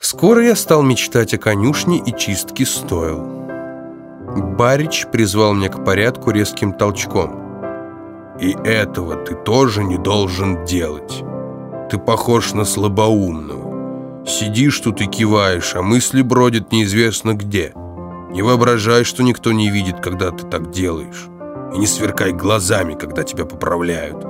Скоро я стал мечтать о конюшне и чистке стоил. Барич призвал меня к порядку резким толчком. «И этого ты тоже не должен делать. Ты похож на слабоумного. Сидишь тут и киваешь, а мысли бродят неизвестно где. Не воображай, что никто не видит, когда ты так делаешь. И не сверкай глазами, когда тебя поправляют.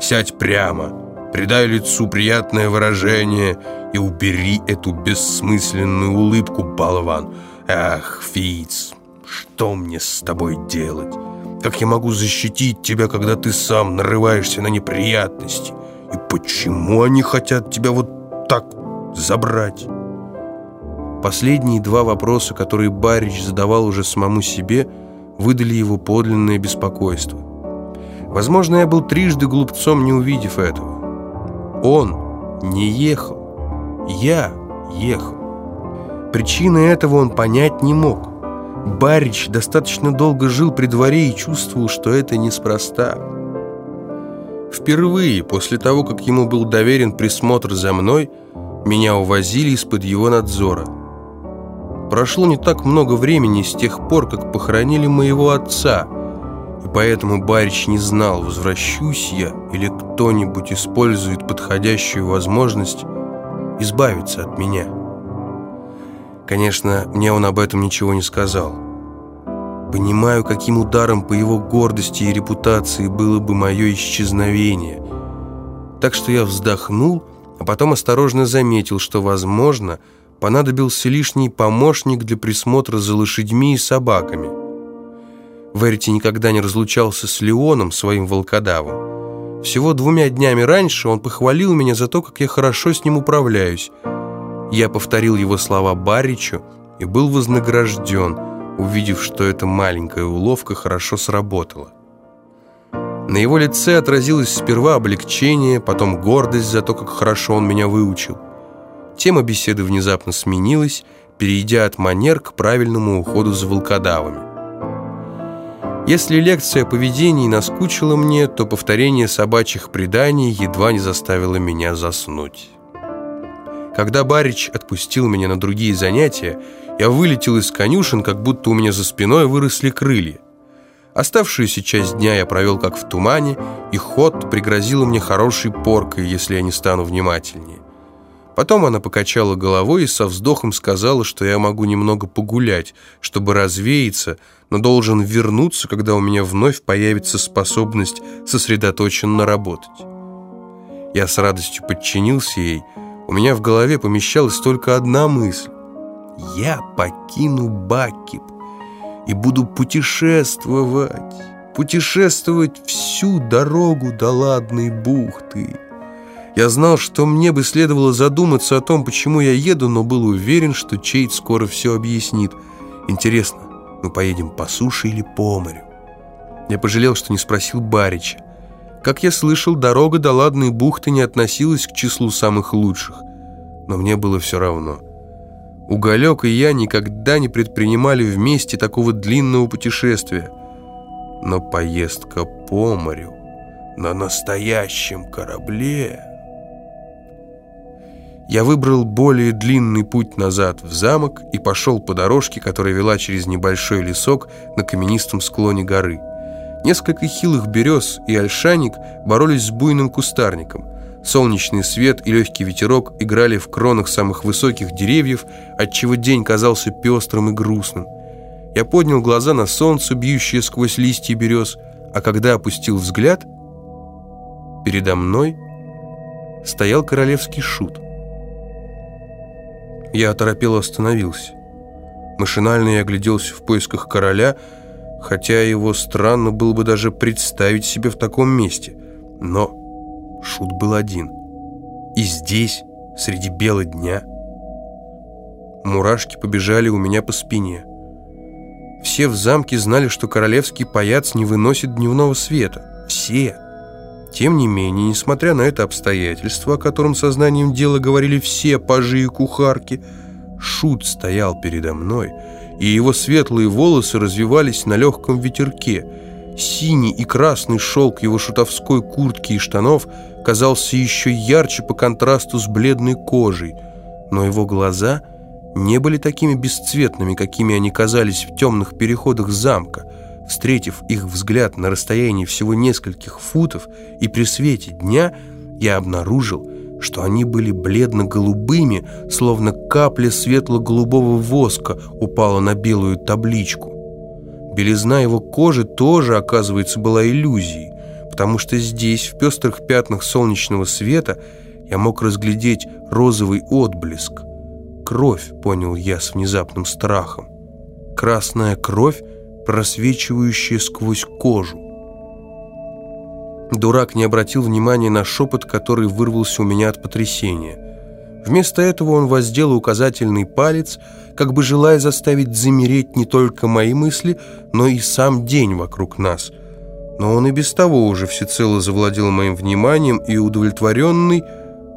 Сядь прямо, придай лицу приятное выражение и убери эту бессмысленную улыбку, болван. Ах, Фиц, что мне с тобой делать? Как я могу защитить тебя, когда ты сам нарываешься на неприятности? И почему они хотят тебя вот так забрать? Последние два вопроса, которые Барич задавал уже самому себе, выдали его подлинное беспокойство. Возможно, я был трижды глупцом, не увидев этого. Он не ехал. Я ехал. Причины этого он понять не мог. Барич достаточно долго жил при дворе и чувствовал, что это неспроста. Впервые после того, как ему был доверен присмотр за мной, меня увозили из-под его надзора. Прошло не так много времени с тех пор, как похоронили моего отца, и поэтому Барич не знал, возвращусь я или кто-нибудь использует подходящую возможность избавиться от меня. Конечно, мне он об этом ничего не сказал. Понимаю, каким ударом по его гордости и репутации было бы мое исчезновение. Так что я вздохнул, а потом осторожно заметил, что, возможно, понадобился лишний помощник для присмотра за лошадьми и собаками. Верти никогда не разлучался с Леоном, своим волкодавом. Всего двумя днями раньше он похвалил меня за то, как я хорошо с ним управляюсь, я повторил его слова Баричу и был вознагражден, увидев, что эта маленькая уловка хорошо сработала. На его лице отразилось сперва облегчение, потом гордость за то, как хорошо он меня выучил. Тема беседы внезапно сменилась, перейдя от манер к правильному уходу за волкодавами. Если лекция о поведении наскучила мне, то повторение собачьих преданий едва не заставило меня заснуть. Когда Барич отпустил меня на другие занятия, я вылетел из конюшен, как будто у меня за спиной выросли крылья. Оставшуюся часть дня я провел как в тумане, и ход пригрозила мне хорошей поркой, если я не стану внимательнее. Потом она покачала головой и со вздохом сказала, что я могу немного погулять, чтобы развеяться, но должен вернуться, когда у меня вновь появится способность сосредоточенно работать. Я с радостью подчинился ей, у меня в голове помещалась только одна мысль. Я покину Бакип и буду путешествовать, путешествовать всю дорогу до Ладной бухты. Я знал, что мне бы следовало задуматься о том, почему я еду, но был уверен, что Чейд скоро все объяснит. Интересно, мы поедем по суше или по морю? Я пожалел, что не спросил Барича. Как я слышал, дорога до Ладной бухты не относилась к числу самых лучших, но мне было все равно. Уголек и я никогда не предпринимали вместе такого длинного путешествия. Но поездка по морю на настоящем корабле... Я выбрал более длинный путь назад в замок и пошел по дорожке, которая вела через небольшой лесок на каменистом склоне горы. Несколько хилых берез и ольшаник боролись с буйным кустарником. Солнечный свет и легкий ветерок играли в кронах самых высоких деревьев, отчего день казался пестрым и грустным. Я поднял глаза на солнце, бьющее сквозь листья берез, а когда опустил взгляд, передо мной стоял королевский шут. Я оторопело остановился. Машинально я огляделся в поисках короля, хотя его странно было бы даже представить себе в таком месте. Но Шут был один. И здесь, среди бела дня, мурашки побежали у меня по спине. Все в замке знали, что королевский паяц не выносит дневного света. Все. Тем не менее, несмотря на это обстоятельство, о котором сознанием дела говорили все пажи и кухарки, Шут стоял передо мной, и его светлые волосы развивались на легком ветерке. Синий и красный шелк его шутовской куртки и штанов казался еще ярче по контрасту с бледной кожей. но его глаза не были такими бесцветными, какими они казались в темных переходах замка. Встретив их взгляд на расстоянии всего нескольких футов и при свете дня, я обнаружил, что они были бледно-голубыми, словно капля светло-голубого воска упала на белую табличку. Белизна его кожи тоже, оказывается, была иллюзией, потому что здесь, в пестрых пятнах солнечного света, я мог разглядеть розовый отблеск. Кровь, понял я с внезапным страхом. Красная кровь, просвечивающая сквозь кожу. Дурак не обратил внимания на шепот, который вырвался у меня от потрясения. Вместо этого он воздел указательный палец, как бы желая заставить замереть не только мои мысли, но и сам день вокруг нас. Но он и без того уже всецело завладел моим вниманием, и удовлетворенный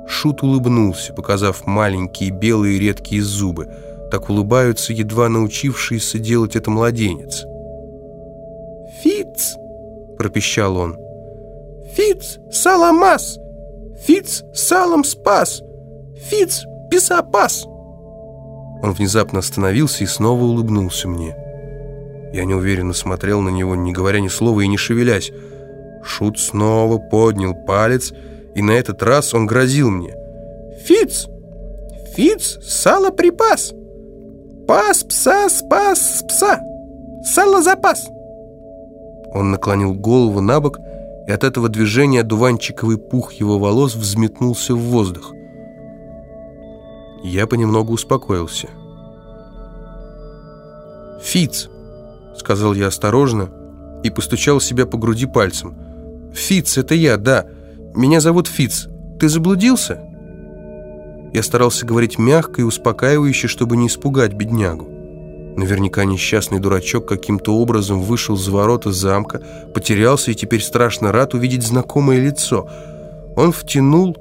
Шут улыбнулся, показав маленькие белые редкие зубы. Так улыбаются едва научившиеся делать это младенец. Пропищал он. Фиц Саламас! Фиц Салам Спас! Фиц Писапас!» Он внезапно остановился и снова улыбнулся мне. Я неуверенно смотрел на него, не говоря ни слова и не шевелясь. Шут снова поднял палец, и на этот раз он грозил мне. «Фиц! Фиц сало припас! Пас пса спас пса! Сало запас!» Он наклонил голову на бок и от этого движения дуванчиковый пух его волос взметнулся в воздух. Я понемногу успокоился. «Фиц!» — сказал я осторожно и постучал себя по груди пальцем. «Фиц, это я, да. Меня зовут Фиц. Ты заблудился?» Я старался говорить мягко и успокаивающе, чтобы не испугать беднягу. Наверняка несчастный дурачок каким-то образом вышел за ворота замка, потерялся и теперь страшно рад увидеть знакомое лицо. Он втянул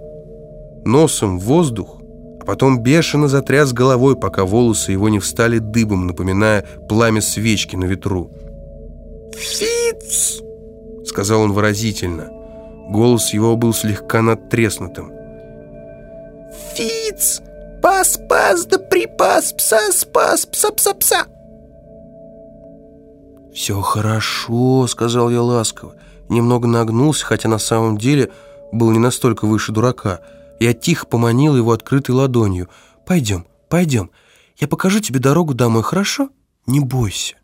носом воздух, а потом бешено затряс головой, пока волосы его не встали дыбом, напоминая пламя свечки на ветру. «Фиц!» — сказал он выразительно. Голос его был слегка надтреснутым. «Фиц!» Пас-пас да припас, пса-спас, пса-пса-пса. «Все хорошо», — сказал я ласково. Немного нагнулся, хотя на самом деле был не настолько выше дурака. Я тихо поманил его открытой ладонью. «Пойдем, пойдем. Я покажу тебе дорогу домой, хорошо? Не бойся».